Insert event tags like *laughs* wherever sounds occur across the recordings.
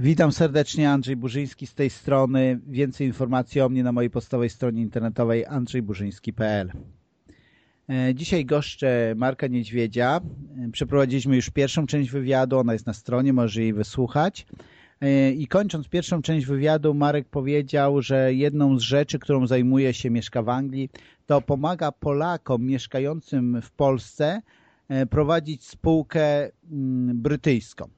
Witam serdecznie, Andrzej Burzyński z tej strony. Więcej informacji o mnie na mojej podstawowej stronie internetowej andrzejburzyński.pl e, Dzisiaj goszczę Marka Niedźwiedzia. E, przeprowadziliśmy już pierwszą część wywiadu, ona jest na stronie, może jej wysłuchać. E, I kończąc pierwszą część wywiadu, Marek powiedział, że jedną z rzeczy, którą zajmuje się, mieszka w Anglii, to pomaga Polakom mieszkającym w Polsce prowadzić spółkę mm, brytyjską.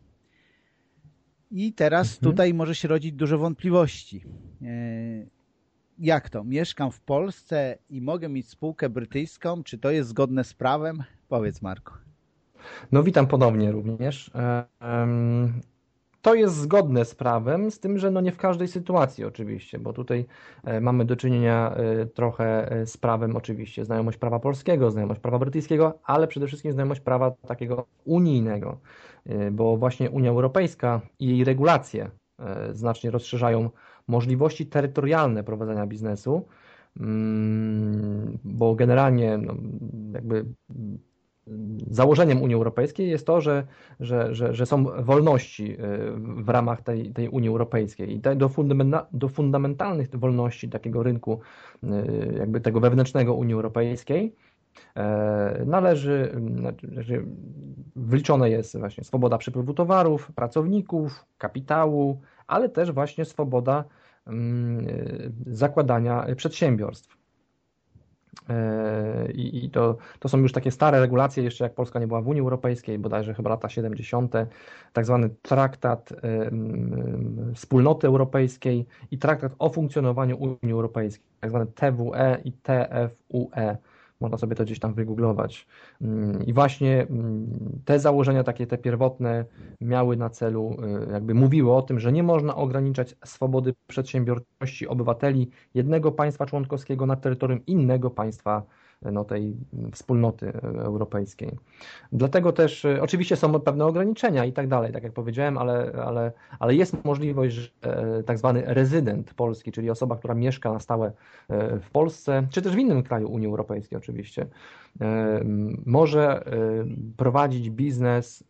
I teraz mhm. tutaj może się rodzić dużo wątpliwości. E, jak to? Mieszkam w Polsce i mogę mieć spółkę brytyjską? Czy to jest zgodne z prawem? Powiedz Marku. No witam ponownie również. E, to jest zgodne z prawem, z tym, że no nie w każdej sytuacji oczywiście, bo tutaj e, mamy do czynienia trochę z prawem oczywiście, znajomość prawa polskiego, znajomość prawa brytyjskiego, ale przede wszystkim znajomość prawa takiego unijnego. E, bo właśnie Unia Europejska i jej regulacje e, znacznie rozszerzają możliwości terytorialne prowadzenia biznesu, mm, bo generalnie no, jakby założeniem Unii Europejskiej jest to, że, że, że, że są wolności e, w ramach tej, tej Unii Europejskiej i do, fundamenta, do fundamentalnych wolności takiego rynku, jakby tego wewnętrznego Unii Europejskiej, E, należy, znaczy wliczone jest właśnie swoboda przepływu towarów, pracowników, kapitału, ale też właśnie swoboda mm, zakładania przedsiębiorstw. E, I, to, to są już takie stare regulacje, jeszcze jak Polska nie była w Unii Europejskiej, bodajże chyba lata 70., tak zwany traktat Wspólnoty Europejskiej i traktat o funkcjonowaniu Unii Europejskiej, tak zwany TWE i TFUE. Można sobie to gdzieś tam wygooglować. Mm, I właśnie mm, te założenia, takie te pierwotne, miały na celu, y, jakby mówiły o tym, że nie można ograniczać swobody przedsiębiorczości obywateli jednego państwa członkowskiego na terytorium innego państwa no, tej wspólnoty europejskiej. Dlatego też e, oczywiście są pewne ograniczenia i tak dalej, tak jak powiedziałem, ale, ale, ale jest możliwość, że e, tak zwany rezydent polski, czyli osoba, która mieszka na stałe e, w Polsce, czy też w innym kraju Unii Europejskiej oczywiście, może prowadzić biznes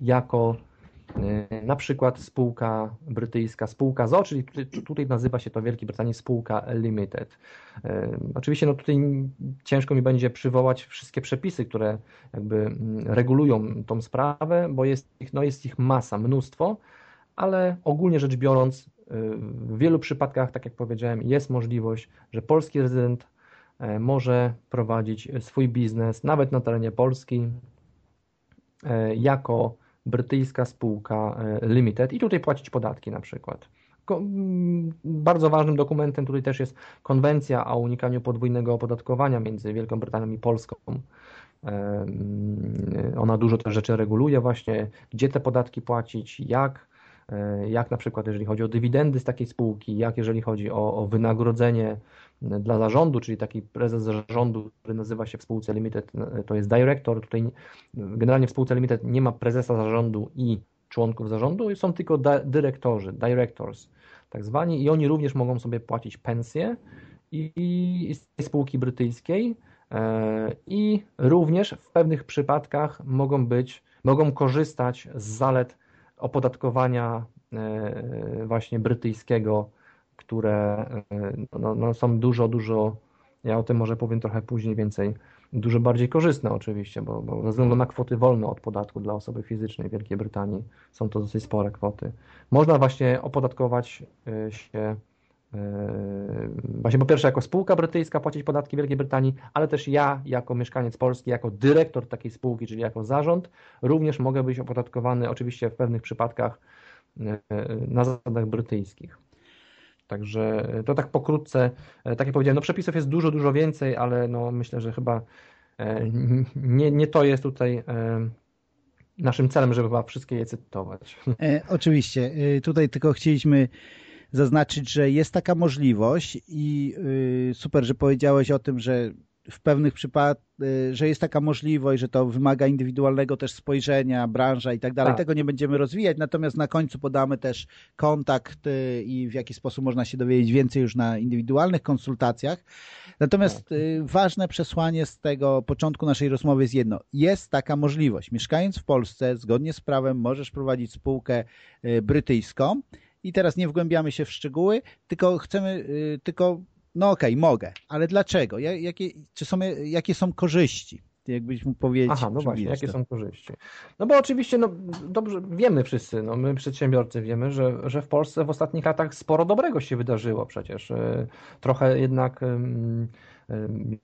jako E, na przykład spółka brytyjska, spółka ZO, czyli tutaj nazywa się to w Wielkiej Brytanii spółka limited. E, oczywiście no tutaj ciężko mi będzie przywołać wszystkie przepisy, które jakby mm, regulują tą sprawę, bo jest ich, no jest ich masa, mnóstwo, ale ogólnie rzecz biorąc e, w wielu przypadkach, tak jak powiedziałem, jest możliwość, że polski rezydent może prowadzić swój biznes nawet na terenie Polski jako brytyjska spółka e, limited i tutaj płacić podatki na przykład. Bardzo ważnym dokumentem tutaj też jest konwencja o unikaniu podwójnego opodatkowania między Wielką Brytanią i Polską. Ona dużo też rzeczy reguluje właśnie, gdzie te podatki płacić, jak, e, jak na przykład jeżeli chodzi o dywidendy z takiej spółki, jak jeżeli chodzi o, o wynagrodzenie dla zarządu, czyli taki prezes zarządu, który nazywa się w spółce Limited, to jest dyrektor. Tutaj generalnie w spółce Limited nie ma prezesa zarządu i członków zarządu, są tylko dyrektorzy, directors tak zwani i oni również mogą sobie płacić pensje i, i z tej spółki brytyjskiej e, i również w pewnych przypadkach mogą być, mogą korzystać z zalet opodatkowania e, właśnie brytyjskiego które e, no, no, są dużo, dużo, ja o tym może powiem trochę później więcej, dużo bardziej korzystne oczywiście, bo, bo ze względu na kwoty wolne od podatku dla osoby fizycznej w Wielkiej Brytanii są to dosyć spore kwoty. Można właśnie opodatkować e, się właśnie po pierwsze jako spółka brytyjska płacić podatki Wielkiej Brytanii, ale też ja jako mieszkaniec Polski, jako dyrektor takiej spółki, czyli jako zarząd, również mogę być opodatkowany oczywiście w pewnych przypadkach na zasadach brytyjskich. Także to tak pokrótce, e, tak jak powiedziałem, no przepisów jest dużo, dużo więcej, ale no myślę, że chyba e, nie, nie to jest tutaj e, naszym celem, żeby wszystkie je cytować. E, oczywiście. Tutaj tylko chcieliśmy zaznaczyć, że jest taka możliwość i super, że powiedziałeś o tym, że w pewnych przypadkach, że jest taka możliwość, że to wymaga indywidualnego też spojrzenia, branża i tak dalej. Tak. Tego nie będziemy rozwijać, natomiast na końcu podamy też kontakt i w jaki sposób można się dowiedzieć więcej już na indywidualnych konsultacjach. Natomiast tak. ważne przesłanie z tego początku naszej rozmowy jest jedno. Jest taka możliwość. Mieszkając w Polsce, zgodnie z prawem, możesz prowadzić spółkę brytyjską i teraz nie wgłębiamy się w szczegóły, tylko chcemy, tylko no okej, okay, mogę, ale dlaczego? Jakie, czy są, jakie są korzyści? Jakbyś mógł powiedzieć. Aha, no właśnie, jakie to. są korzyści? No bo oczywiście, no dobrze, wiemy wszyscy, no my przedsiębiorcy wiemy, że, że w Polsce w ostatnich latach sporo dobrego się wydarzyło przecież. E, trochę jednak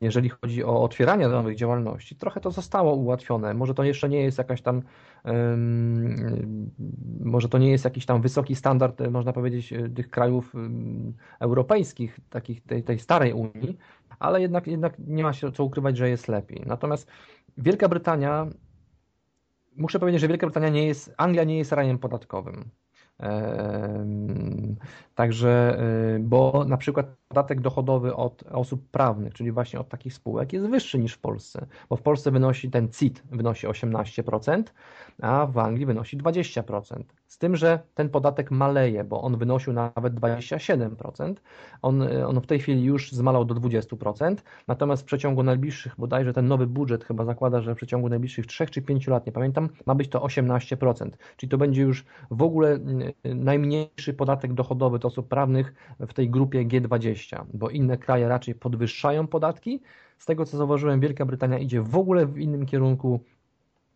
jeżeli chodzi o otwieranie nowych działalności, trochę to zostało ułatwione. Może to jeszcze nie jest jakaś tam, może to nie jest jakiś tam wysoki standard, e, można powiedzieć, e, tych krajów europejskich, takich tej, tej starej Unii, ale jednak, jednak nie ma się co ukrywać, że jest lepiej. Natomiast Wielka Brytania, muszę powiedzieć, że Wielka Brytania nie jest, Anglia nie jest rajem podatkowym. Także, y, bo na przykład podatek dochodowy od osób prawnych, czyli właśnie od takich spółek jest wyższy niż w Polsce, bo w Polsce wynosi ten CIT wynosi 18%, a w Anglii wynosi 20%. Z tym, że ten podatek maleje, bo on wynosił nawet 27%, on, on w tej chwili już zmalał do 20%, natomiast w przeciągu najbliższych, bodajże ten nowy budżet chyba zakłada, że w przeciągu najbliższych 3 czy 5 lat, nie pamiętam, ma być to 18%, czyli to będzie już w ogóle najmniejszy podatek dochodowy od osób prawnych w tej grupie G20, bo inne kraje raczej podwyższają podatki. Z tego co zauważyłem, Wielka Brytania idzie w ogóle w innym kierunku.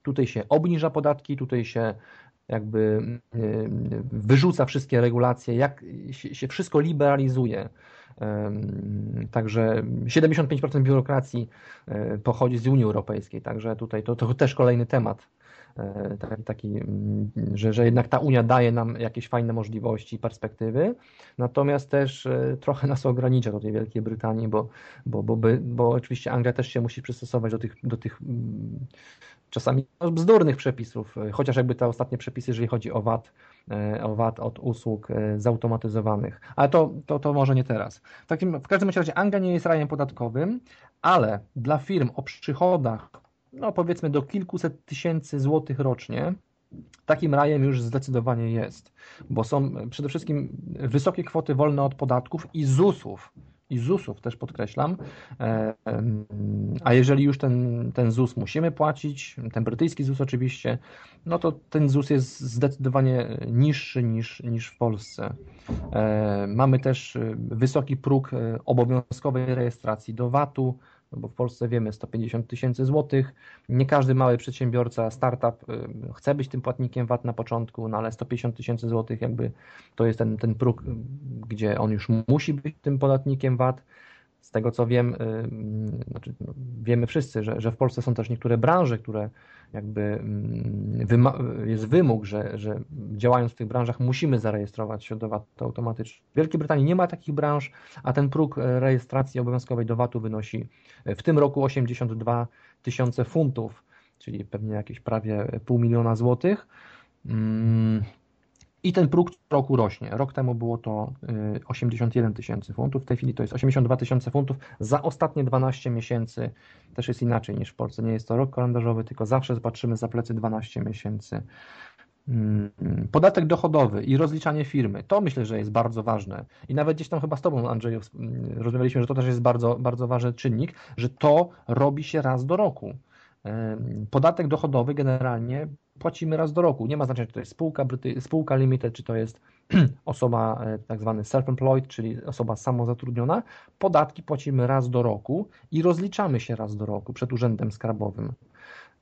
Tutaj się obniża podatki, tutaj się jakby wyrzuca wszystkie regulacje, jak się wszystko liberalizuje. Także 75% biurokracji e, pochodzi z Unii Europejskiej, także tutaj to, to też kolejny temat E, taki, mm, że, że jednak ta Unia daje nam jakieś fajne możliwości i perspektywy, natomiast też e, trochę nas ogranicza do tej Wielkiej Brytanii, bo, bo, bo, bo oczywiście Anglia też się musi przystosować do tych, do tych mm, czasami bzdurnych przepisów, e, chociaż jakby te ostatnie przepisy, jeżeli chodzi o VAT, o VAT od usług zautomatyzowanych. Ale to, to, to może nie teraz. W, takim, w każdym razie Anglia nie jest rajem podatkowym, ale dla firm o przychodach no powiedzmy do kilkuset tysięcy złotych rocznie, takim rajem już zdecydowanie jest, bo są przede wszystkim wysokie kwoty wolne od podatków i ZUS-ów. I ZUS-ów też podkreślam. E, a jeżeli już ten, ten ZUS musimy płacić, ten brytyjski ZUS oczywiście, no to ten ZUS jest zdecydowanie niższy niż, niż w Polsce. E, mamy też wysoki próg e, obowiązkowej rejestracji do VAT-u, no bo w Polsce wiemy 150 tysięcy złotych. Nie każdy mały przedsiębiorca, startup chce być tym płatnikiem VAT na początku, no ale 150 tysięcy złotych jakby to jest ten, ten próg, gdzie on już musi być tym podatnikiem VAT. Z tego co wiem, y, znaczy, no, wiemy wszyscy, że, że w Polsce są też niektóre branże, które jakby mm, jest wymóg, że, że działając w tych branżach musimy zarejestrować się do VAT-u automatycznie. W Wielkiej Brytanii nie ma takich branż, a ten próg e, rejestracji obowiązkowej do VAT-u wynosi e, w tym roku 82 tysiące funtów, czyli pewnie jakieś prawie pół miliona złotych. Mm, i ten próg roku rośnie. Rok temu było to 81 y, tysięcy funtów, w tej chwili to jest 82 tysiące funtów. Za ostatnie 12 miesięcy też jest inaczej niż w Polsce. Nie jest to rok kalendarzowy, tylko zawsze patrzymy za plecy 12 miesięcy. Mm, podatek dochodowy i rozliczanie firmy, to myślę, że jest bardzo ważne. I nawet gdzieś tam chyba z Tobą, Andrzeju, rozmawialiśmy, że to też jest bardzo, bardzo ważny czynnik, że to robi się raz do roku. Podatek dochodowy generalnie płacimy raz do roku. Nie ma znaczenia, czy to jest spółka, spółka limited, czy to jest *clears throat* osoba e, tak zwany self-employed, czyli osoba samozatrudniona. Podatki płacimy raz do roku i rozliczamy się raz do roku przed Urzędem Skarbowym.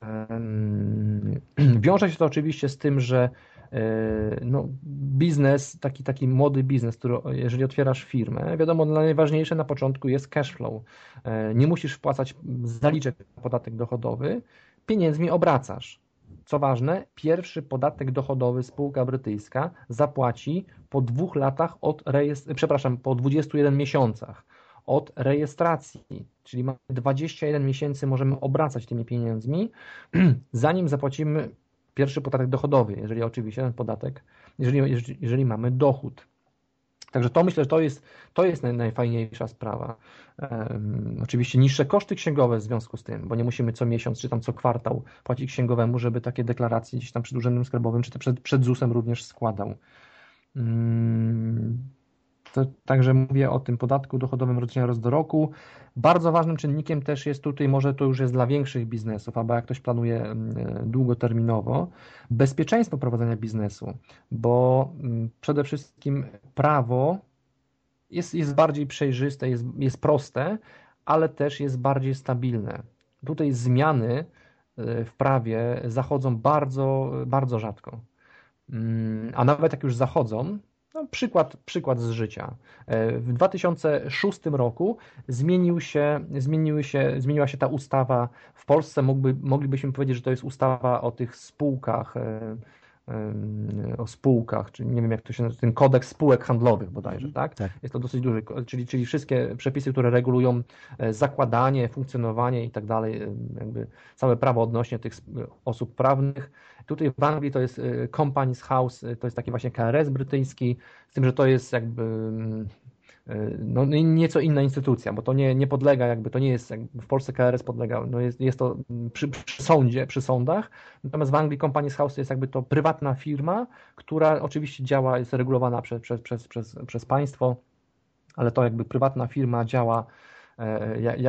*clears throat* Wiąże się to oczywiście z tym, że e, no, biznes, taki, taki młody biznes, który, jeżeli otwierasz firmę, wiadomo, najważniejsze na początku jest cash flow. E, nie musisz wpłacać zaliczek podatek dochodowy, pieniędzmi obracasz. Co ważne, pierwszy podatek dochodowy spółka brytyjska zapłaci po dwóch latach od rejestr... przepraszam, po 21 miesiącach od rejestracji, czyli mamy 21 miesięcy, możemy obracać tymi pieniędzmi, *clears throat* zanim zapłacimy pierwszy podatek dochodowy, jeżeli oczywiście ten podatek, jeżeli, jeżeli, jeżeli mamy dochód. Także to myślę, że to jest, to jest najfajniejsza sprawa. Oczywiście niższe koszty księgowe w związku z tym, bo nie musimy co miesiąc czy tam co kwartał płacić księgowemu, żeby takie deklaracje gdzieś tam przed Urzędem Skarbowym czy przed, przed ZUS-em również składał. To, także mówię o tym podatku dochodowym rocznie raz do roku. Bardzo ważnym czynnikiem też jest tutaj, może to już jest dla większych biznesów, albo jak ktoś planuje mm, długoterminowo, bezpieczeństwo prowadzenia biznesu, bo mm, przede wszystkim prawo jest, jest bardziej przejrzyste, jest, jest proste, ale też jest bardziej stabilne. Tutaj zmiany y, w prawie zachodzą bardzo, bardzo rzadko. Mm, a nawet jak już zachodzą, no, przykład, przykład z życia. E, w 2006 roku zmienił się, zmieniły się, zmieniła się ta ustawa w Polsce. Mógłby, moglibyśmy powiedzieć, że to jest ustawa o tych spółkach e, o spółkach, czy nie wiem jak to się nazywa, ten kodeks spółek handlowych bodajże, mhm. tak? tak? Jest to dosyć duży, czyli, czyli wszystkie przepisy, które regulują e, zakładanie, funkcjonowanie i tak dalej, jakby całe prawo odnośnie tych osób prawnych. Tutaj w Anglii to jest e, Companies House, to jest taki właśnie KRS brytyjski, z tym, że to jest jakby no, nieco inna instytucja, bo to nie, nie podlega jakby, to nie jest, w Polsce KRS podlega, no jest, jest to przy, przy sądzie, przy sądach, natomiast w Anglii Companies House jest jakby to prywatna firma, która oczywiście działa, jest regulowana przez, przez, przez, przez, przez państwo, ale to jakby prywatna firma działa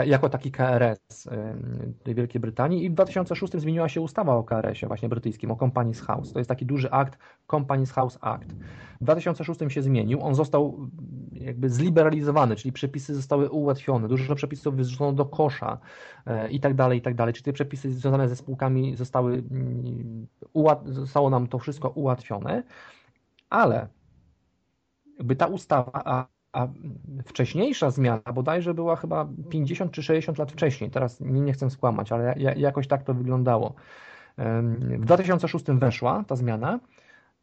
jako taki KRS e, tej Wielkiej Brytanii i w 2006 zmieniła się ustawa o KRS-ie właśnie brytyjskim, o Companies House. To jest taki duży akt, Companies House Act. W 2006 się zmienił, on został jakby zliberalizowany, czyli przepisy zostały ułatwione, dużo przepisów wyrzucono do kosza e, i tak dalej, i tak dalej. Czyli te przepisy związane ze spółkami zostały, mm, zostało nam to wszystko ułatwione, ale jakby ta ustawa, a wcześniejsza zmiana bodajże była chyba 50 czy 60 lat wcześniej, teraz nie, nie chcę skłamać, ale jakoś tak to wyglądało. W 2006 weszła ta zmiana,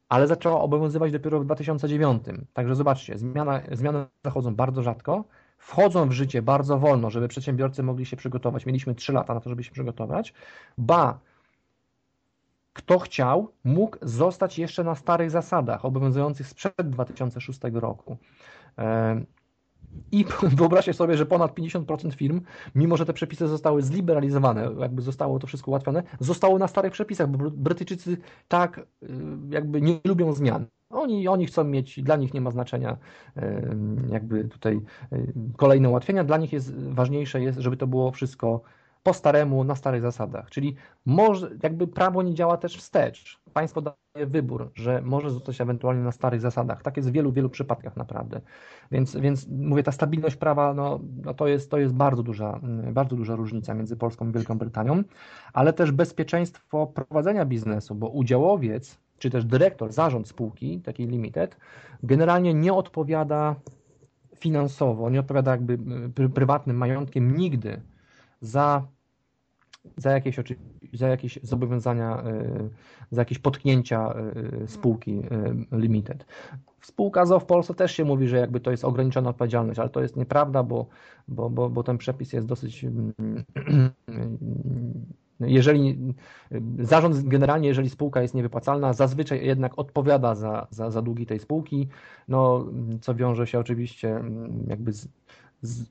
ale zaczęła obowiązywać dopiero w 2009. Także zobaczcie, zmiana, zmiany zachodzą bardzo rzadko, wchodzą w życie bardzo wolno, żeby przedsiębiorcy mogli się przygotować. Mieliśmy 3 lata na to, żeby się przygotować. Ba, kto chciał, mógł zostać jeszcze na starych zasadach obowiązujących sprzed 2006 roku. I *laughs* wyobraźcie sobie, że ponad 50% firm, mimo że te przepisy zostały zliberalizowane, jakby zostało to wszystko ułatwione, zostało na starych przepisach, bo Brytyjczycy tak y, jakby nie lubią zmian. Oni, oni chcą mieć, dla nich nie ma znaczenia jakby tutaj y, kolejne ułatwienia, dla nich jest ważniejsze jest, żeby to było wszystko po staremu, na starych zasadach. Czyli może, jakby prawo nie działa też wstecz. Państwo daje wybór, że może zostać ewentualnie na starych zasadach. Tak jest w wielu, wielu przypadkach naprawdę. Więc, więc mówię, ta stabilność prawa, no, no to, jest, to jest bardzo duża, bardzo duża różnica między Polską i Wielką Brytanią, ale też bezpieczeństwo prowadzenia biznesu, bo udziałowiec, czy też dyrektor, zarząd spółki, takiej limited, generalnie nie odpowiada finansowo, nie odpowiada jakby prywatnym majątkiem nigdy za, za, jakieś, za jakieś zobowiązania, e, za jakieś potknięcia e, spółki e, limited. Spółka ZO w Polsce też się mówi, że jakby to jest ograniczona odpowiedzialność, ale to jest nieprawda, bo, bo, bo, bo ten przepis jest dosyć mm, jeżeli zarząd generalnie, jeżeli spółka jest niewypłacalna, zazwyczaj jednak odpowiada za, za, za długi tej spółki, no, co wiąże się oczywiście mm, jakby z, z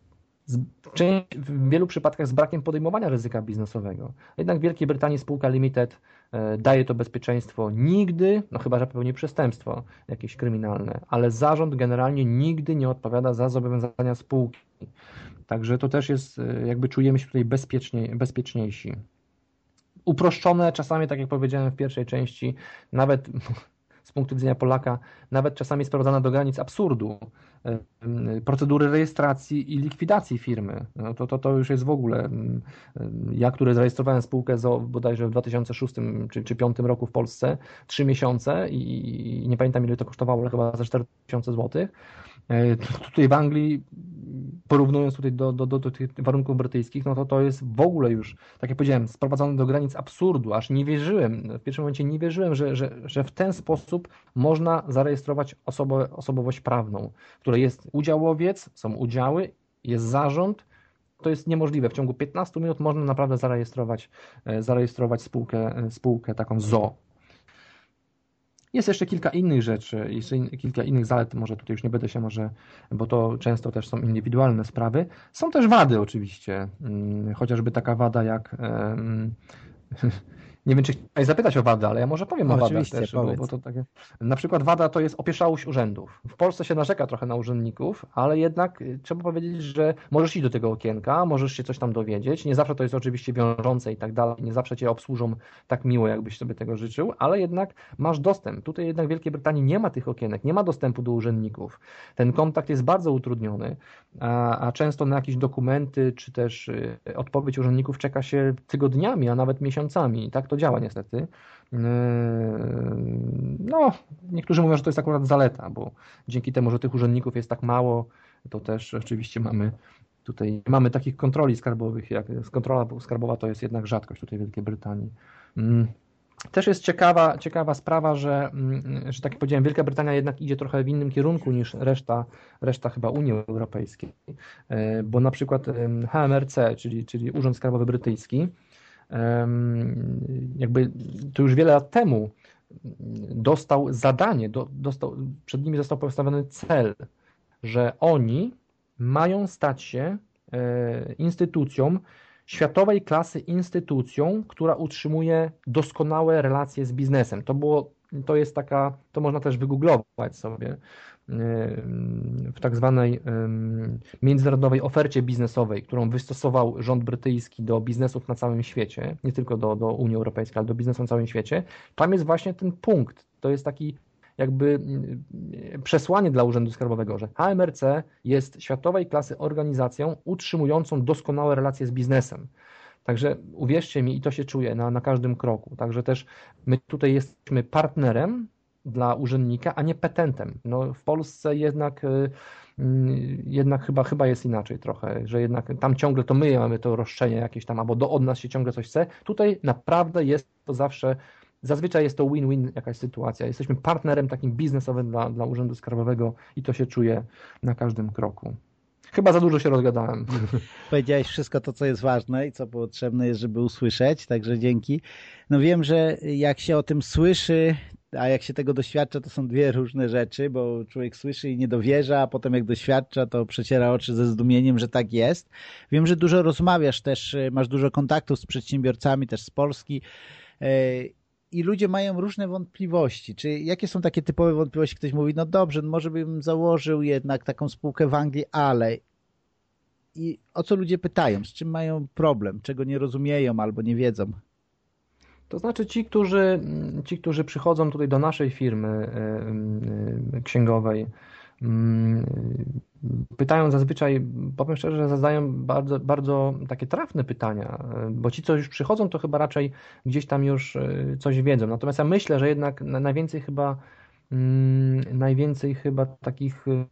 w wielu przypadkach z brakiem podejmowania ryzyka biznesowego. Jednak w Wielkiej Brytanii spółka Limited e, daje to bezpieczeństwo nigdy, no chyba, że popełni przestępstwo jakieś kryminalne, ale zarząd generalnie nigdy nie odpowiada za zobowiązania spółki. Także to też jest, e, jakby czujemy się tutaj bezpiecznie, bezpieczniejsi. Uproszczone czasami, tak jak powiedziałem w pierwszej części, nawet *laughs* z punktu widzenia Polaka, nawet czasami sprowadzana do granic absurdu procedury rejestracji i likwidacji firmy. No to, to, to już jest w ogóle. Ja, który zarejestrowałem spółkę ZO bodajże w 2006 czy, czy 2005 roku w Polsce, trzy miesiące i, i nie pamiętam ile to kosztowało, ale chyba za 4000 złotych E, tutaj w Anglii, porównując tutaj do, do, do, do tych warunków brytyjskich, no to to jest w ogóle już, tak jak powiedziałem, sprowadzone do granic absurdu, aż nie wierzyłem, w pierwszym momencie nie wierzyłem, że, że, że w ten sposób można zarejestrować osobę, osobowość prawną, w której jest udziałowiec, są udziały, jest zarząd, to jest niemożliwe. W ciągu 15 minut można naprawdę zarejestrować, e, zarejestrować spółkę, e, spółkę taką ZO. Jest jeszcze kilka innych rzeczy, jeszcze kilka innych zalet, może tutaj już nie będę się może, bo to często też są indywidualne sprawy. Są też wady oczywiście, mm, chociażby taka wada jak *laughs* Nie wiem, czy chciałeś zapytać o wadę, ale ja może powiem o, o wadach też, bo, bo, to takie... Na przykład wada to jest opieszałość urzędów. W Polsce się narzeka trochę na urzędników, ale jednak y, trzeba powiedzieć, że możesz iść do tego okienka, możesz się coś tam dowiedzieć. Nie zawsze to jest oczywiście wiążące i tak dalej, nie zawsze cię obsłużą tak miło, jakbyś sobie tego życzył, ale jednak masz dostęp. Tutaj jednak w Wielkiej Brytanii nie ma tych okienek, nie ma dostępu do urzędników. Ten kontakt jest bardzo utrudniony, a, a często na jakieś dokumenty, czy też y, odpowiedź urzędników czeka się tygodniami, a nawet miesiącami. I tak to działa niestety. Yy, no, niektórzy mówią, że to jest akurat zaleta, bo dzięki temu, że tych urzędników jest tak mało, to też oczywiście mamy tutaj, mamy takich kontroli skarbowych, jak kontrola skarbowa to jest jednak rzadkość tutaj w Wielkiej Brytanii. Mm. Też jest ciekawa, ciekawa sprawa, że, mm, że tak jak powiedziałem, Wielka Brytania jednak idzie trochę w innym kierunku niż reszta, reszta chyba Unii Europejskiej, yy, bo na przykład HMRC, czyli, czyli Urząd Skarbowy Brytyjski, jakby to już wiele lat temu dostał zadanie, dostał, przed nimi został postawiony cel, że oni mają stać się e, instytucją, światowej klasy instytucją, która utrzymuje doskonałe relacje z biznesem. To było, to jest taka, to można też wygooglować sobie w tak zwanej międzynarodowej ofercie biznesowej, którą wystosował rząd brytyjski do biznesów na całym świecie, nie tylko do, do Unii Europejskiej, ale do biznesu na całym świecie, tam jest właśnie ten punkt. To jest taki jakby przesłanie dla Urzędu Skarbowego, że HMRC jest światowej klasy organizacją utrzymującą doskonałe relacje z biznesem. Także uwierzcie mi, i to się czuje na, na każdym kroku. Także też my tutaj jesteśmy partnerem dla urzędnika, a nie petentem. No, w Polsce jednak y, mm, jednak chyba, chyba jest inaczej trochę, że jednak tam ciągle to my mamy to roszczenie jakieś tam, albo do, od nas się ciągle coś chce. Tutaj naprawdę jest to zawsze, zazwyczaj jest to win-win jakaś sytuacja. Jesteśmy partnerem takim biznesowym dla, dla Urzędu Skarbowego i to się czuje na każdym kroku. Chyba za dużo się rozgadałem. *laughs* Powiedziałeś wszystko to, co jest ważne i co potrzebne jest, żeby usłyszeć, także dzięki. No wiem, że jak się o tym słyszy, a jak się tego doświadcza, to są dwie różne rzeczy, bo człowiek słyszy i nie dowierza, a potem jak doświadcza, to przeciera oczy ze zdumieniem, że tak jest. Wiem, że dużo rozmawiasz też, y, masz dużo kontaktów z przedsiębiorcami, też z Polski y, i ludzie mają różne wątpliwości. Czy jakie są takie typowe wątpliwości? Ktoś mówi, no dobrze, może bym założył jednak taką spółkę w Anglii, ale i o co ludzie pytają? Z czym mają problem? Czego nie rozumieją albo nie wiedzą? To znaczy ci, którzy, ci, którzy przychodzą tutaj do naszej firmy e, e, księgowej, mm, pytają zazwyczaj, powiem szczerze, że zadają bardzo, bardzo takie trafne pytania, bo ci, co już przychodzą, to chyba raczej gdzieś tam już e, coś wiedzą. Natomiast ja myślę, że jednak najwięcej chyba Mm, najwięcej chyba takich y,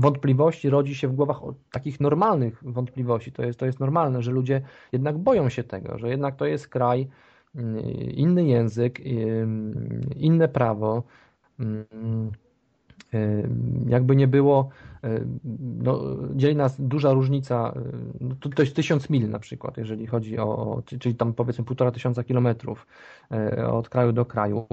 wątpliwości rodzi się w głowach takich normalnych wątpliwości. To jest, to jest normalne, że ludzie jednak boją się tego, że jednak to jest kraj, y, inny język, y, inne prawo. Jakby nie było, no, dzieli nas duża różnica, no, to, to jest tysiąc mil na przykład, jeżeli chodzi o, czyli tam powiedzmy półtora tysiąca kilometrów od kraju do kraju.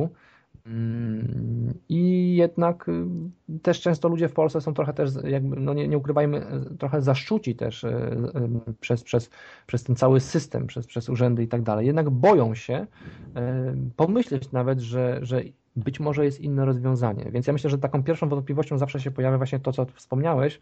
Mm, I jednak y, też często ludzie w Polsce są trochę też, jakby, no nie, nie ukrywajmy, trochę zaszczuci też y, y, przez, przez, przez ten cały system, przez, przez urzędy i tak dalej. Jednak boją się pomyśleć nawet, że, że być może jest inne rozwiązanie. Więc ja myślę, że taką pierwszą wątpliwością zawsze się pojawia właśnie to, co wspomniałeś,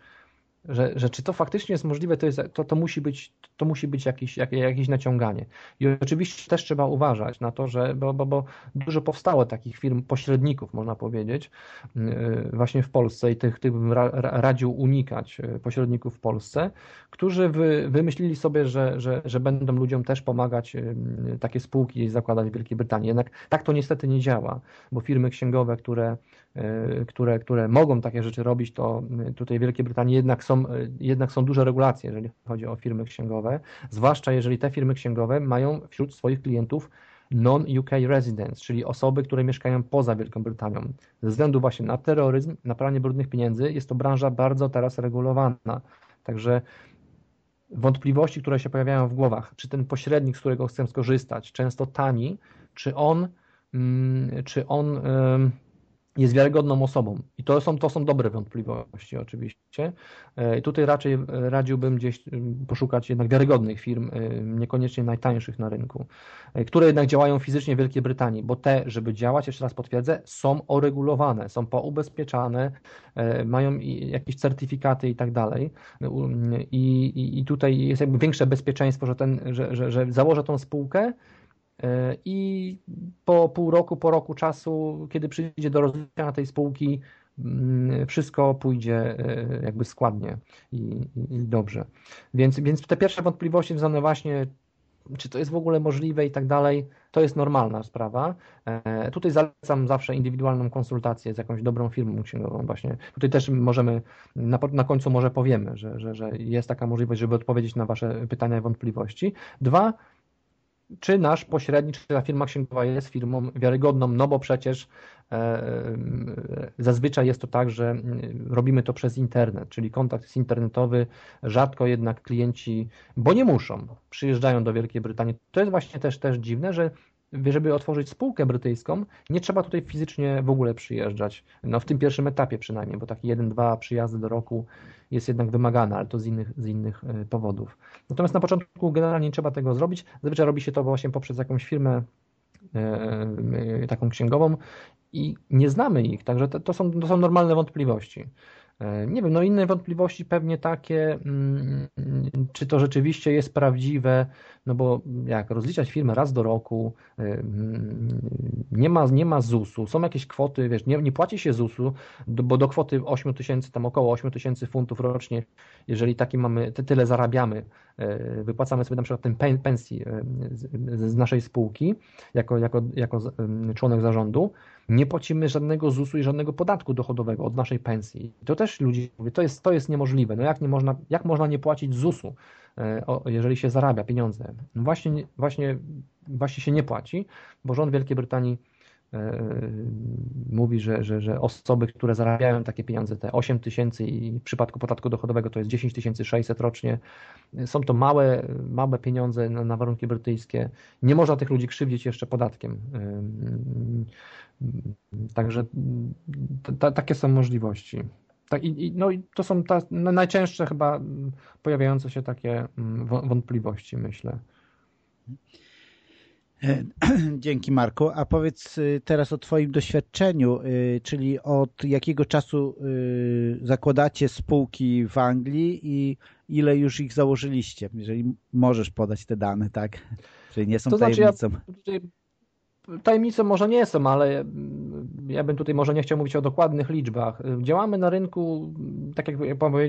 że, że czy to faktycznie jest możliwe, to, jest, to, to musi być, to musi być jakieś, jak, jakieś naciąganie. I oczywiście też trzeba uważać na to, że bo, bo, bo dużo powstało takich firm pośredników, można powiedzieć, yy, właśnie w Polsce i tych, tych bym radził unikać yy, pośredników w Polsce, którzy wy, wymyślili sobie, że, że, że będą ludziom też pomagać yy, takie spółki zakładać w Wielkiej Brytanii. Jednak tak to niestety nie działa, bo firmy księgowe, które które, które mogą takie rzeczy robić, to tutaj w Wielkiej Brytanii jednak są, e, jednak są duże regulacje, jeżeli chodzi o firmy księgowe, zwłaszcza jeżeli te firmy księgowe mają wśród swoich klientów non-UK residents, czyli osoby, które mieszkają poza Wielką Brytanią. Ze względu właśnie na terroryzm, na pranie brudnych pieniędzy jest to branża bardzo teraz regulowana. Także wątpliwości, które się pojawiają w głowach, czy ten pośrednik, z którego chcę skorzystać, często tani, czy on mm, czy on jest wiarygodną osobą. I to są, to są dobre wątpliwości oczywiście. E, I tutaj raczej radziłbym gdzieś poszukać jednak wiarygodnych firm, niekoniecznie najtańszych na rynku, które jednak działają fizycznie w Wielkiej Brytanii, bo te, żeby działać, jeszcze raz potwierdzę, są oregulowane, są poubezpieczane, mają jakieś certyfikaty i tak dalej. I, i tutaj jest jakby większe bezpieczeństwo, że, ten, że, że, że założę tą spółkę, E, i po pół roku, po roku czasu, kiedy przyjdzie do rozliczenia tej spółki, mm, wszystko pójdzie e, jakby składnie i, i, i, dobrze. Więc, więc te pierwsze wątpliwości związane właśnie, czy to jest w ogóle możliwe i tak dalej, to jest normalna sprawa. E, tutaj zalecam zawsze indywidualną konsultację z jakąś dobrą firmą księgową właśnie. Tutaj też możemy, na, na końcu może powiemy, że, że, że jest taka możliwość, żeby odpowiedzieć na Wasze pytania i wątpliwości. Dwa, czy nasz pośrednik, czy ta firma księgowa jest firmą wiarygodną, no bo przecież e, e, zazwyczaj jest to tak, że robimy to przez internet, czyli kontakt jest internetowy, rzadko jednak klienci, bo nie muszą, przyjeżdżają do Wielkiej Brytanii. To jest właśnie też, też dziwne, że żeby otworzyć spółkę brytyjską, nie trzeba tutaj fizycznie w ogóle przyjeżdżać. No w tym pierwszym etapie przynajmniej, bo taki jeden, dwa przyjazdy do roku jest jednak wymagane, ale to z innych, z innych e, powodów. Natomiast na początku generalnie nie trzeba tego zrobić. Zazwyczaj robi się to właśnie poprzez jakąś firmę e, e, taką księgową i nie znamy ich, także to, są, to są normalne wątpliwości. E, nie wiem, no inne wątpliwości pewnie takie, mm, czy to rzeczywiście jest prawdziwe, no bo jak rozliczać firmę raz do roku, e, mm, nie ma, nie ma ZUS-u, są jakieś kwoty, wiesz, nie, nie płaci się ZUS-u, bo do kwoty 8 tysięcy, tam około 8 tysięcy funtów rocznie, jeżeli taki mamy, tyle zarabiamy, e, wypłacamy sobie na przykład ten pensji z, z naszej spółki jako, jako, jako członek zarządu, nie płacimy żadnego ZUS-u i żadnego podatku dochodowego od naszej pensji. To też ludzi mówi, to jest, to jest niemożliwe. No jak, nie można, jak można nie płacić ZUS-u, e, jeżeli się zarabia pieniądze? No właśnie, właśnie, właśnie się nie płaci, bo rząd Wielkiej Brytanii mówi, że, że, że osoby, które zarabiają takie pieniądze, te 8 tysięcy i w przypadku podatku dochodowego to jest 10 600 rocznie, są to małe, małe pieniądze na, na warunki brytyjskie. Nie można tych ludzi krzywdzić jeszcze podatkiem. Także takie są możliwości. Tak, i, no i to są ta, najczęstsze chyba pojawiające się takie mm, wątpliwości, myślę. *clears throat* Dzięki Marku. A powiedz y, teraz o Twoim doświadczeniu, y, czyli od jakiego czasu y, zakładacie spółki w Anglii i ile już ich założyliście, jeżeli możesz podać te dane, tak? Czyli nie są to tajemnicą. Znaczy ja tajemnicą może nie są, ale mm, ja bym tutaj może nie chciał mówić o dokładnych liczbach. Działamy na rynku, tak jak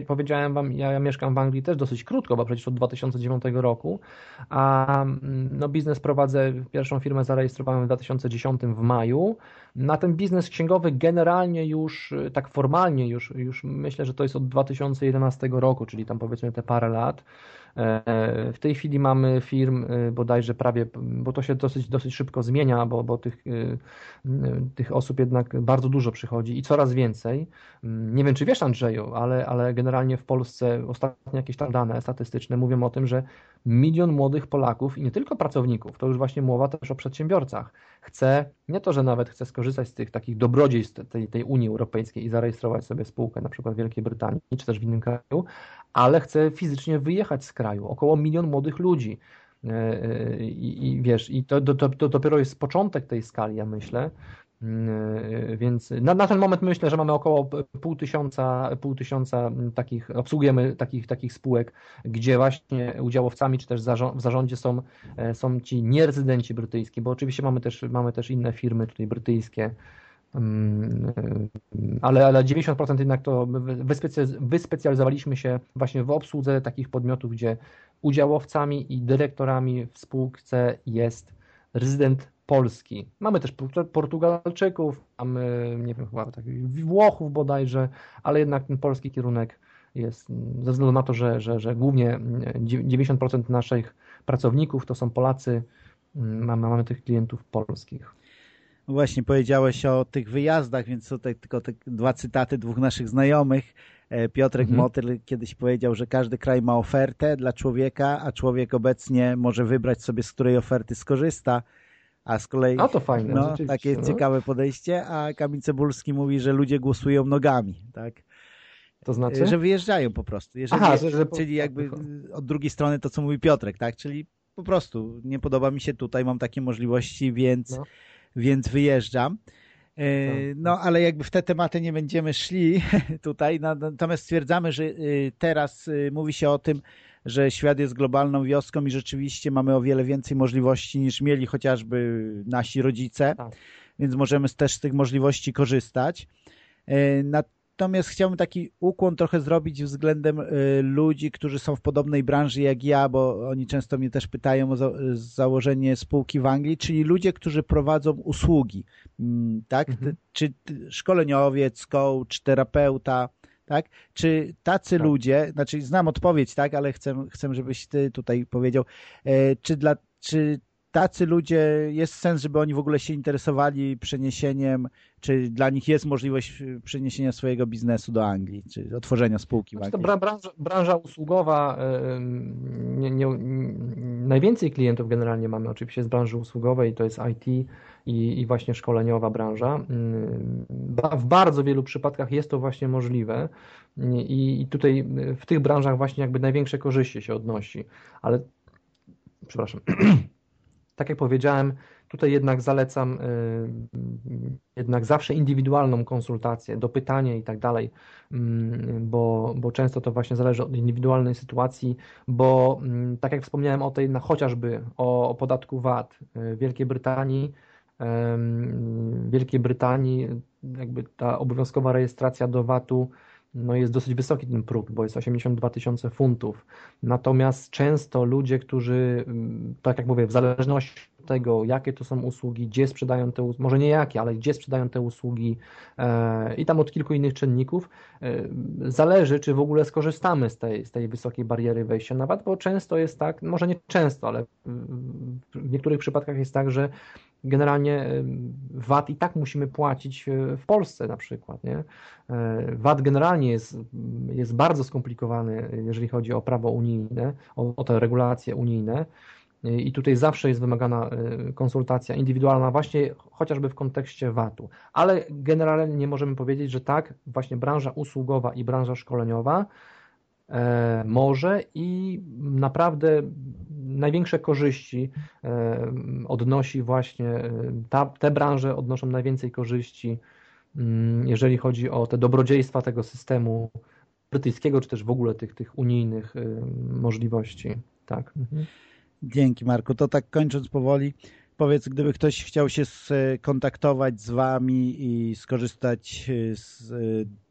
powiedziałem Wam, ja, mieszkam w Anglii też dosyć krótko, bo przecież od 2009 roku, a mm, no, biznes prowadzę, pierwszą firmę zarejestrowałem w 2010 w maju. Na ten biznes księgowy generalnie już, tak formalnie już, już myślę, że to jest od 2011 roku, czyli tam powiedzmy te parę lat. E, w tej chwili mamy firm e, bodajże prawie, bo to się dosyć, dosyć szybko zmienia, bo, bo tych, e, tych osób jednak bardzo dużo przychodzi i coraz więcej. Mm, nie wiem, czy wiesz Andrzeju, ale, ale generalnie w Polsce ostatnie jakieś tam dane statystyczne mówią o tym, że milion młodych Polaków i nie tylko pracowników, to już właśnie mowa też o przedsiębiorcach, chce, nie to, że nawet chce skorzystać z tych takich dobrodziejstw tej, tej Unii Europejskiej i zarejestrować sobie spółkę na przykład w Wielkiej Brytanii czy też w innym kraju, ale chce fizycznie wyjechać z kraju. Około milion młodych ludzi. E, e, I, i wiesz, i to, to, to dopiero jest początek tej skali, ja myślę. E, więc na, na ten moment myślę, że mamy około pół tysiąca, pół tysiąca takich, obsługujemy takich, takich spółek, gdzie właśnie udziałowcami czy też w zarządzie są, są ci nierezydenci brytyjscy, bo oczywiście mamy też, mamy też inne firmy tutaj brytyjskie, Mm, ale, ale 90% jednak to wyspecjalizowaliśmy się właśnie w obsłudze takich podmiotów, gdzie udziałowcami i dyrektorami w spółce jest rezydent polski. Mamy też Portugalczyków, mamy, nie wiem, chyba takich Włochów bodajże, ale jednak ten polski kierunek jest, ze względu na to, że, że, że głównie 90% naszych pracowników to są Polacy, mm, mamy, mamy tych klientów polskich. No właśnie powiedziałeś o tych wyjazdach, więc tutaj tylko te dwa cytaty dwóch naszych znajomych. E, Piotrek mhm. Motyl kiedyś powiedział, że każdy kraj ma ofertę dla człowieka, a człowiek obecnie może wybrać sobie, z której oferty skorzysta. A z kolei a to fajne, no, takie no. ciekawe podejście, a Kamil Cebulski mówi, że ludzie głosują nogami, tak? To znaczy? Że wyjeżdżają po prostu. Jeżeli, Aha, że, że czyli jakby od drugiej strony to, co mówi Piotrek, tak? Czyli po prostu nie podoba mi się tutaj, mam takie możliwości, więc, no. więc wyjeżdżam. E, tak, no, tak. ale jakby w te tematy nie będziemy szli *laughs* tutaj, natomiast stwierdzamy, że y, teraz y, mówi się o tym, że świat jest globalną wioską i rzeczywiście mamy o wiele więcej możliwości niż mieli chociażby nasi rodzice, tak. więc możemy też z tych możliwości korzystać. E, Natomiast chciałbym taki ukłon trochę zrobić względem y, ludzi, którzy są w podobnej branży jak ja, bo oni często mnie też pytają o założenie spółki w Anglii, czyli ludzie, którzy prowadzą usługi, mm, tak? Mhm. Czy szkoleniowiec, coach, terapeuta, tak? Czy tacy tak. ludzie, znaczy znam odpowiedź, tak, ale chcę, chcę, żebyś ty tutaj powiedział, e, czy dla, czy tacy ludzie, jest sens, żeby oni w ogóle się interesowali przeniesieniem, czy dla nich jest możliwość przeniesienia swojego biznesu do Anglii, czy otworzenia spółki znaczy, w Anglii? Branża, branża usługowa, nie, nie, najwięcej klientów generalnie mamy oczywiście z branży usługowej, to jest IT i, i właśnie szkoleniowa branża. W bardzo wielu przypadkach jest to właśnie możliwe i, i tutaj w tych branżach właśnie jakby największe korzyści się odnosi, ale przepraszam *clears throat* tak jak powiedziałem, tutaj jednak zalecam y, jednak zawsze indywidualną konsultację, dopytanie i tak dalej, mm, bo, bo często to właśnie zależy od indywidualnej sytuacji, bo mm, tak jak wspomniałem o tej, na, chociażby o, o podatku VAT w Wielkiej Brytanii, w Wielkiej Brytanii jakby ta obowiązkowa rejestracja do VAT-u no jest dosyć wysoki ten próg, bo jest 82 tysiące funtów. Natomiast często ludzie, którzy, mm, tak jak mówię, w zależności od tego, jakie to są usługi, gdzie sprzedają te usługi, może nie jakie, ale gdzie sprzedają te usługi e, i tam od kilku innych czynników, e, zależy, czy w ogóle skorzystamy z tej, z tej wysokiej bariery wejścia na VAT, bo często jest tak, może nie często, ale w niektórych przypadkach jest tak, że generalnie VAT i tak musimy płacić e, w Polsce na przykład. Nie? E, VAT generalnie jest, jest bardzo skomplikowany, jeżeli chodzi o prawo unijne, o, o te regulacje unijne. I tutaj zawsze jest wymagana e, konsultacja indywidualna, właśnie chociażby w kontekście VAT-u. Ale generalnie możemy powiedzieć, że tak, właśnie branża usługowa i branża szkoleniowa może i naprawdę największe korzyści e, odnosi właśnie, e, ta, te branże odnoszą najwięcej korzyści, mm, jeżeli chodzi o te dobrodziejstwa tego systemu brytyjskiego, czy też w ogóle tych, tych unijnych e, możliwości. Tak. Mhm. Dzięki Marku. To tak kończąc powoli, powiedz, gdyby ktoś chciał się skontaktować z Wami i skorzystać z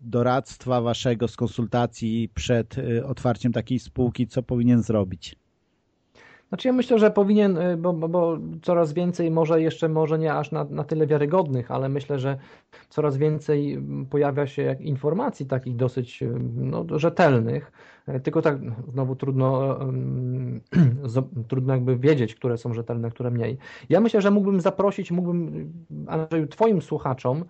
doradztwa Waszego, z konsultacji przed otwarciem takiej spółki, co powinien zrobić? Znaczy ja myślę, że powinien, y, bo, bo, bo, coraz więcej, może jeszcze może nie aż na, na tyle wiarygodnych, ale myślę, że coraz więcej mm, pojawia się informacji takich dosyć y, no, rzetelnych, y, tylko tak no, znowu trudno, *clears throat* trudno jakby wiedzieć, które są rzetelne, które mniej. Ja myślę, że mógłbym zaprosić, mógłbym Andrzeju, Twoim słuchaczom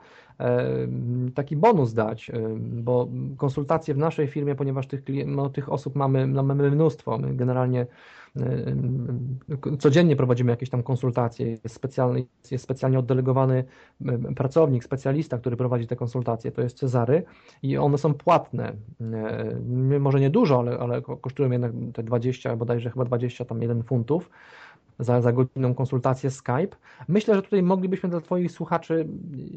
taki bonus dać, bo konsultacje w naszej firmie, ponieważ tych, no, tych osób mamy, mamy mnóstwo, my generalnie codziennie prowadzimy jakieś tam konsultacje, jest specjalny, jest specjalnie oddelegowany pracownik, specjalista, który prowadzi te konsultacje, to jest Cezary i one są płatne, może nie dużo, ale, ale kosztują jednak te 20, bodajże chyba 20 tam 1 funtów, za, za godzinną konsultację Skype. Myślę, że tutaj moglibyśmy dla Twoich słuchaczy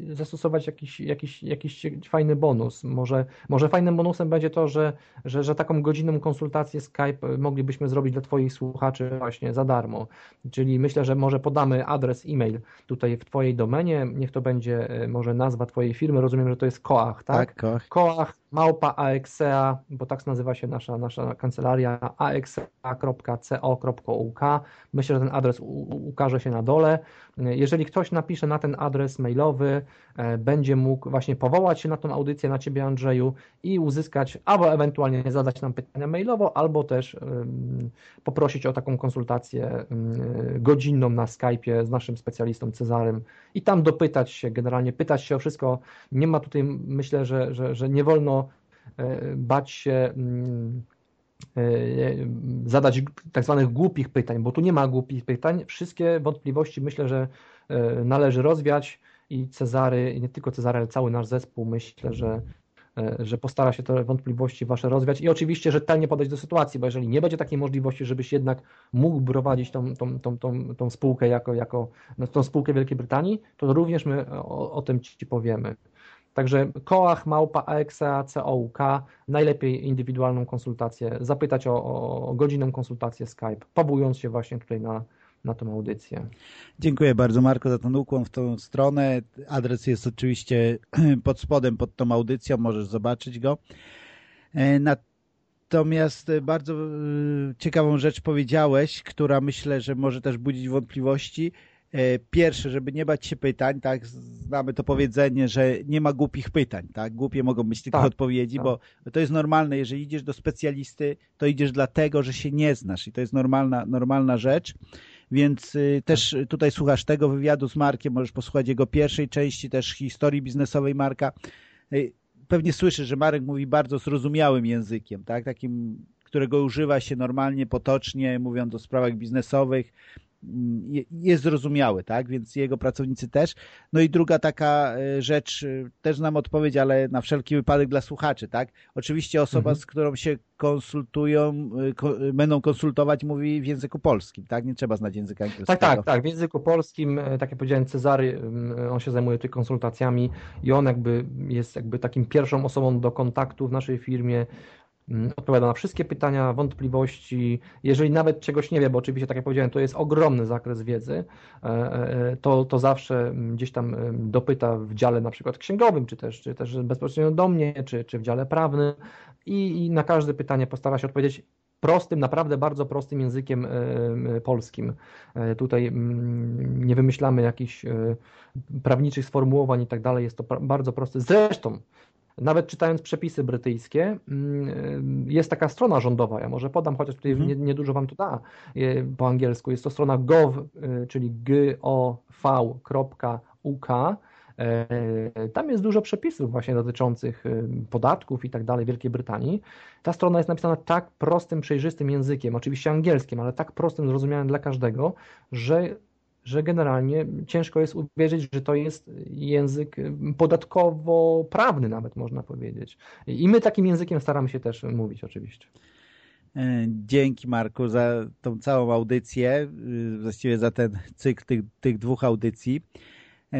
zastosować jakiś, jakiś, jakiś fajny bonus. Może, może fajnym bonusem będzie to, że, że, że taką godzinną konsultację Skype moglibyśmy zrobić dla Twoich słuchaczy właśnie za darmo. Czyli myślę, że może podamy adres e-mail tutaj w Twojej domenie. Niech to będzie e, może nazwa Twojej firmy. Rozumiem, że to jest Koach, tak? Tak, Koach. Koach małpa AXEA, bo tak nazywa się nasza, nasza kancelaria, axea.co.uk. Myślę, że ten adres ukaże się na dole. Jeżeli ktoś napisze na ten adres mailowy, e, będzie mógł właśnie powołać się na tą audycję na Ciebie, Andrzeju, i uzyskać, albo ewentualnie zadać nam pytania mailowo, albo też poprosić o taką konsultację godzinną na Skype'ie z naszym specjalistą Cezarym i tam dopytać się, generalnie pytać się o wszystko. Nie ma tutaj, myślę, że, że, że nie wolno e, bać się zadać tak zwanych głupich pytań, bo tu nie ma głupich pytań. Wszystkie wątpliwości myślę, że należy rozwiać i Cezary, nie tylko Cezary, ale cały nasz zespół myślę, że E, że postara się te wątpliwości wasze rozwiać i oczywiście rzetelnie podejść do sytuacji, bo jeżeli nie będzie takiej możliwości, żebyś jednak mógł prowadzić tą, tą, tą, tą, tą spółkę jako, jako no, tą spółkę Wielkiej Brytanii, to również my o, o tym ci powiemy. Także kołach, małpa, AXA, COUK, najlepiej indywidualną konsultację, zapytać o, o godzinną konsultację Skype, powołując się właśnie tutaj na, na tą audycję. Dziękuję bardzo Marko za ten ukłon w tą stronę. Adres jest oczywiście *clears throat* pod spodem, pod tą audycją, możesz zobaczyć go. E, natomiast bardzo e, ciekawą rzecz powiedziałeś, która myślę, że może też budzić wątpliwości. E, pierwsze, żeby nie bać się pytań, tak, znamy to powiedzenie, że nie ma głupich pytań, tak, głupie mogą być tylko tak, odpowiedzi, tak. bo to jest normalne, jeżeli idziesz do specjalisty, to idziesz dlatego, że się nie znasz i to jest normalna, normalna rzecz. Więc y, też tutaj słuchasz tego wywiadu z Markiem, możesz posłuchać jego pierwszej części, też historii biznesowej Marka. Y, pewnie słyszysz, że Marek mówi bardzo zrozumiałym językiem, tak? takim, którego używa się normalnie, potocznie, mówiąc o sprawach biznesowych, jest zrozumiały, tak? Więc jego pracownicy też. No i druga taka e, rzecz, e, też znam odpowiedź, ale na wszelki wypadek dla słuchaczy, tak? Oczywiście osoba, mhm. z którą się konsultują, e, będą konsultować, mówi w języku polskim, tak? Nie trzeba znać języka angielskiego. Tak, tak, tak. W języku polskim, tak jak powiedziałem, Cezary, on się zajmuje tymi konsultacjami i on jakby jest jakby takim pierwszą osobą do kontaktu w naszej firmie odpowiada na wszystkie pytania, wątpliwości. Jeżeli nawet czegoś nie wie, bo oczywiście, tak jak powiedziałem, to jest ogromny zakres wiedzy, e, e, to, to zawsze mm, gdzieś tam dopyta w dziale na przykład księgowym, czy też, czy też bezpośrednio do mnie, czy, czy w dziale prawnym i, i na każde pytanie postara się odpowiedzieć prostym, naprawdę bardzo prostym językiem e, polskim. Tutaj mm, nie wymyślamy jakichś prawniczych sformułowań i tak dalej, jest to bardzo prosty. Zresztą nawet czytając przepisy brytyjskie, mm, jest taka strona rządowa, ja może podam, chociaż tutaj mhm. niedużo Wam to da po angielsku. Jest to strona gov, y, czyli gov.uk. Tam jest dużo przepisów właśnie dotyczących y, podatków i tak dalej Wielkiej Brytanii. Ta strona jest napisana tak prostym, przejrzystym językiem, oczywiście angielskim, ale tak prostym, zrozumiałym dla każdego, że że generalnie ciężko jest uwierzyć, że to jest język podatkowo-prawny nawet można powiedzieć. I my takim językiem staramy się też mówić oczywiście. E, dzięki Marku za tą całą audycję, y, właściwie za ten cykl tych, tych dwóch audycji. E,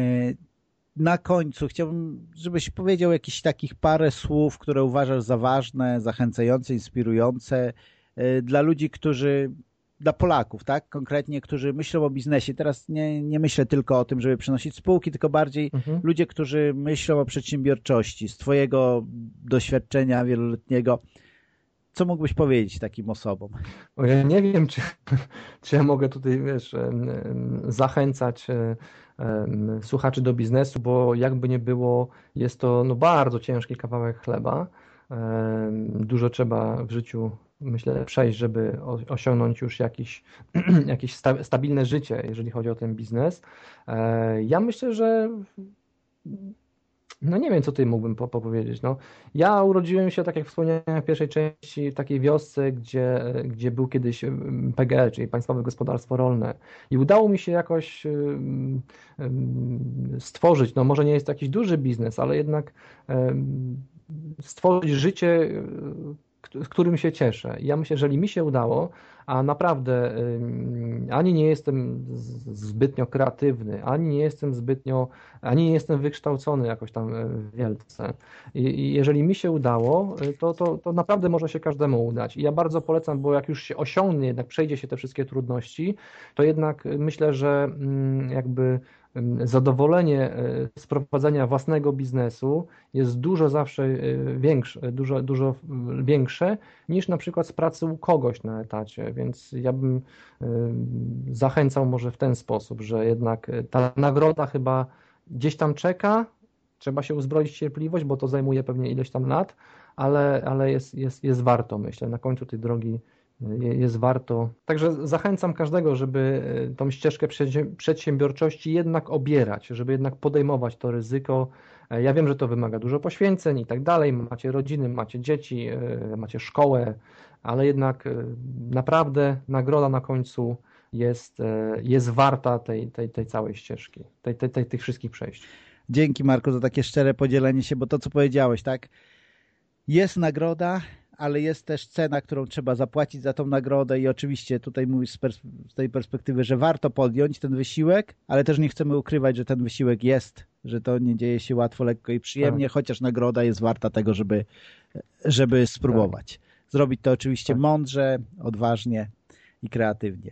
na końcu chciałbym, żebyś powiedział jakieś takich parę słów, które uważasz za ważne, zachęcające, inspirujące e, dla ludzi, którzy dla Polaków, tak? Konkretnie, którzy myślą o biznesie. Teraz nie, nie myślę tylko o tym, żeby przynosić spółki, tylko bardziej mhm. ludzie, którzy myślą o przedsiębiorczości. Z Twojego doświadczenia wieloletniego, co mógłbyś powiedzieć takim osobom? O, ja nie wiem, czy, czy ja mogę tutaj, wiesz, zachęcać słuchaczy do biznesu, bo jakby nie było, jest to no, bardzo ciężki kawałek chleba. Dużo trzeba w życiu myślę, przejść, żeby osiągnąć już jakiś, *clears throat* jakieś stabilne życie, jeżeli chodzi o ten biznes. E, ja myślę, że no nie wiem, co ty mógłbym powiedzieć. No, ja urodziłem się, tak jak wspomniałem w pierwszej części, w takiej wiosce, gdzie, gdzie był kiedyś PGL, czyli Państwowe Gospodarstwo Rolne i udało mi się jakoś stworzyć, no może nie jest to jakiś duży biznes, ale jednak stworzyć życie, z którym się cieszę. Ja myślę, że jeżeli mi się udało, a naprawdę ani nie jestem zbytnio kreatywny, ani nie jestem zbytnio, ani nie jestem wykształcony jakoś tam e, wielce. I, jeżeli mi się udało, e, to, to, to naprawdę może się każdemu udać. I ja bardzo polecam, bo jak już się osiągnie, jednak przejdzie się te wszystkie trudności, to jednak myślę, że mm, jakby zadowolenie z e, prowadzenia własnego biznesu jest dużo zawsze e, większe, dużo, dużo większe niż na przykład z pracy u kogoś na etacie, więc ja bym zachęcał może w ten sposób, że jednak ta nagroda chyba gdzieś tam czeka, trzeba się uzbroić w cierpliwość, bo to zajmuje pewnie ileś tam lat, ale, ale jest, jest, jest warto, myślę, na końcu tej drogi jest warto. Także zachęcam każdego, żeby e, tą ścieżkę przedsiębiorczości jednak obierać, żeby jednak podejmować to ryzyko, Ja wiem, że to wymaga dużo poświęceń i tak dalej. Macie rodziny, macie dzieci, macie szkołę, ale jednak naprawdę nagroda na końcu jest, jest warta tej, tej, tej całej ścieżki, tej, tej, tej, tych wszystkich przejść. Dzięki Marku za takie szczere podzielenie się, bo to co powiedziałeś, tak? Jest nagroda, ale jest też cena, którą trzeba zapłacić za tą nagrodę i oczywiście tutaj mówisz z, z tej perspektywy, że warto podjąć ten wysiłek, ale też nie chcemy ukrywać, że ten wysiłek jest, że to nie dzieje się łatwo, lekko i przyjemnie, tak. chociaż nagroda jest warta tego, żeby, żeby spróbować. Tak. Zrobić to oczywiście tak. mądrze, odważnie i kreatywnie.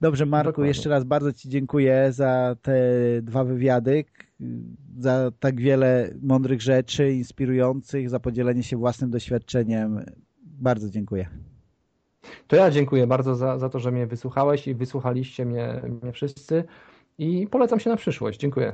Dobrze, Marku, Dokładnie. jeszcze raz bardzo Ci dziękuję za te dwa wywiady, za tak wiele mądrych rzeczy, inspirujących, za podzielenie się własnym doświadczeniem. Bardzo dziękuję. To ja dziękuję bardzo za, za to, że mnie wysłuchałeś i wysłuchaliście mnie, mnie wszyscy i polecam się na przyszłość. Dziękuję.